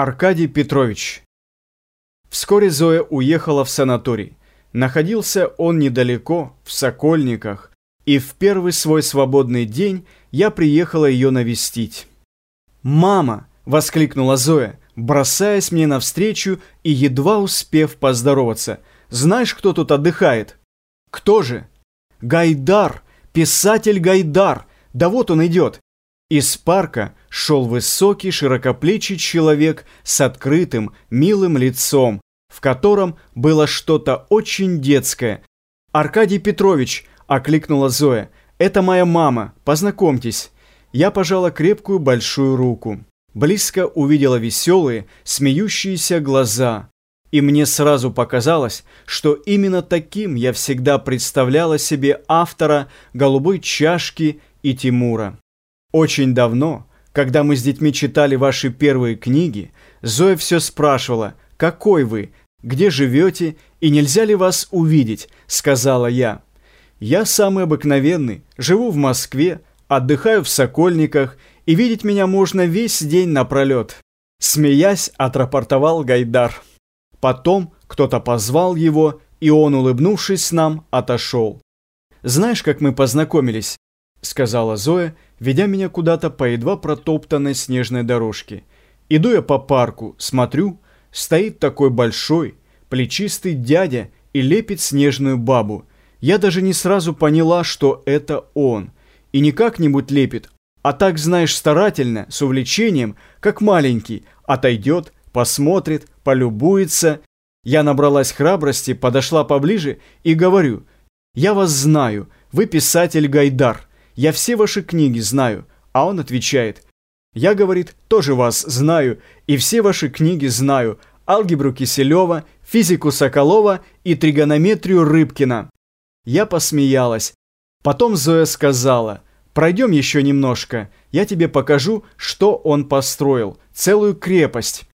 Аркадий Петрович. Вскоре Зоя уехала в санаторий. Находился он недалеко, в Сокольниках, и в первый свой свободный день я приехала ее навестить. «Мама!» – воскликнула Зоя, бросаясь мне навстречу и едва успев поздороваться. «Знаешь, кто тут отдыхает?» «Кто же?» «Гайдар! Писатель Гайдар! Да вот он идет!» Из парка шел высокий широкоплечий человек с открытым, милым лицом, в котором было что-то очень детское. «Аркадий Петрович!» – окликнула Зоя. «Это моя мама, познакомьтесь». Я пожала крепкую большую руку. Близко увидела веселые, смеющиеся глаза. И мне сразу показалось, что именно таким я всегда представляла себе автора «Голубой чашки» и Тимура. Очень давно, когда мы с детьми читали ваши первые книги, Зоя все спрашивала, какой вы, где живете и нельзя ли вас увидеть, сказала я. Я самый обыкновенный, живу в Москве, отдыхаю в Сокольниках, и видеть меня можно весь день напролет. Смеясь, отрапортовал Гайдар. Потом кто-то позвал его, и он, улыбнувшись нам, отошел. Знаешь, как мы познакомились? — сказала Зоя, ведя меня куда-то по едва протоптанной снежной дорожке. Иду я по парку, смотрю, стоит такой большой, плечистый дядя и лепит снежную бабу. Я даже не сразу поняла, что это он. И не как-нибудь лепит, а так, знаешь, старательно, с увлечением, как маленький, отойдет, посмотрит, полюбуется. Я набралась храбрости, подошла поближе и говорю, «Я вас знаю, вы писатель Гайдар». Я все ваши книги знаю. А он отвечает, я, говорит, тоже вас знаю, и все ваши книги знаю. Алгебру Киселева, физику Соколова и тригонометрию Рыбкина. Я посмеялась. Потом Зоя сказала, пройдем еще немножко, я тебе покажу, что он построил, целую крепость.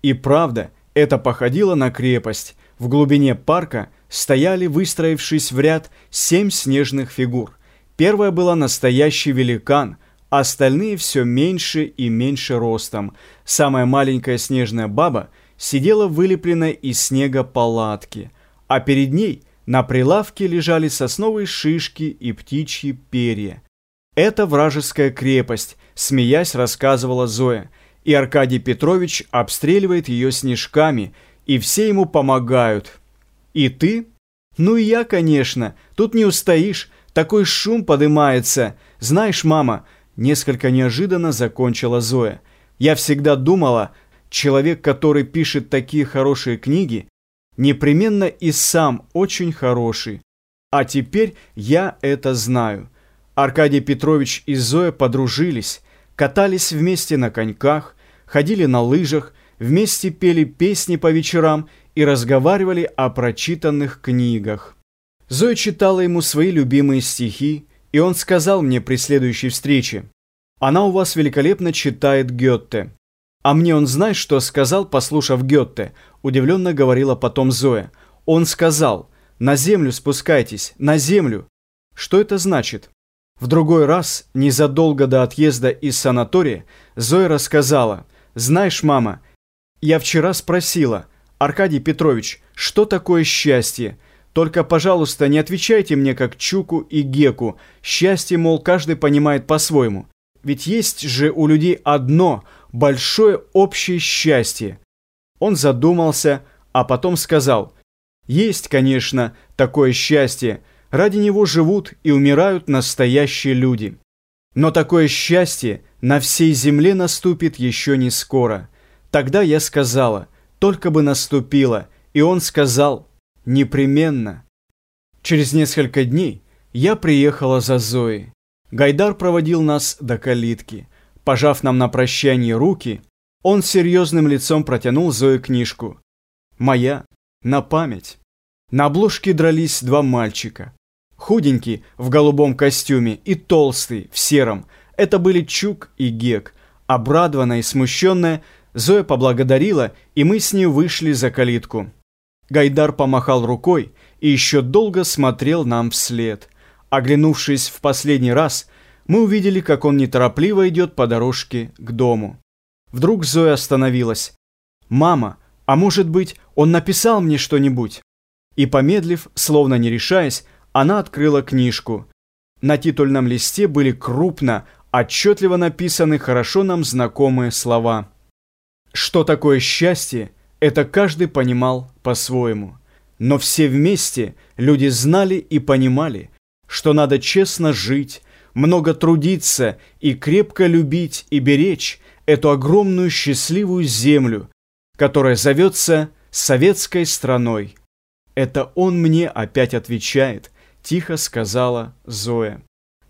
И правда, это походило на крепость. В глубине парка стояли, выстроившись в ряд, семь снежных фигур. Первая была настоящий великан, а остальные все меньше и меньше ростом. Самая маленькая снежная баба сидела вылепленной из снега палатки, а перед ней на прилавке лежали сосновые шишки и птичьи перья. «Это вражеская крепость», — смеясь рассказывала Зоя, и Аркадий Петрович обстреливает ее снежками, и все ему помогают. «И ты?» «Ну и я, конечно, тут не устоишь, такой шум подымается. Знаешь, мама, несколько неожиданно закончила Зоя. Я всегда думала, человек, который пишет такие хорошие книги, непременно и сам очень хороший. А теперь я это знаю. Аркадий Петрович и Зоя подружились, катались вместе на коньках, ходили на лыжах, вместе пели песни по вечерам и разговаривали о прочитанных книгах. Зоя читала ему свои любимые стихи, и он сказал мне при следующей встрече, «Она у вас великолепно читает Гетте». «А мне он знает, что сказал, послушав Гетте?» – удивленно говорила потом Зоя. «Он сказал, на землю спускайтесь, на землю». Что это значит? В другой раз, незадолго до отъезда из санатория, Зоя рассказала, «Знаешь, мама, я вчера спросила, Аркадий Петрович, что такое счастье?» Только, пожалуйста, не отвечайте мне как Чуку и Геку. Счастье, мол, каждый понимает по-своему. Ведь есть же у людей одно большое общее счастье. Он задумался, а потом сказал, есть, конечно, такое счастье. Ради него живут и умирают настоящие люди. Но такое счастье на всей земле наступит еще не скоро. Тогда я сказала, только бы наступило, и он сказал – Непременно. Через несколько дней я приехала за Зоей. Гайдар проводил нас до калитки. Пожав нам на прощание руки, он серьезным лицом протянул Зое книжку. Моя, на память. На обложке дрались два мальчика. Худенький в голубом костюме и толстый в сером. Это были Чук и Гек. Обрадованная и смущенная, Зоя поблагодарила, и мы с ней вышли за калитку. Гайдар помахал рукой и еще долго смотрел нам вслед. Оглянувшись в последний раз, мы увидели, как он неторопливо идет по дорожке к дому. Вдруг Зоя остановилась. «Мама, а может быть, он написал мне что-нибудь?» И, помедлив, словно не решаясь, она открыла книжку. На титульном листе были крупно, отчетливо написаны хорошо нам знакомые слова. Что такое счастье, это каждый понимал по-своему. Но все вместе люди знали и понимали, что надо честно жить, много трудиться и крепко любить и беречь эту огромную счастливую землю, которая зовется советской страной. Это он мне опять отвечает, тихо сказала Зоя.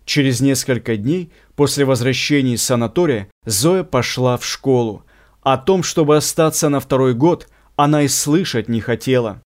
Через несколько дней после возвращения из санатория Зоя пошла в школу. О том, чтобы остаться на второй год, она и слышать не хотела.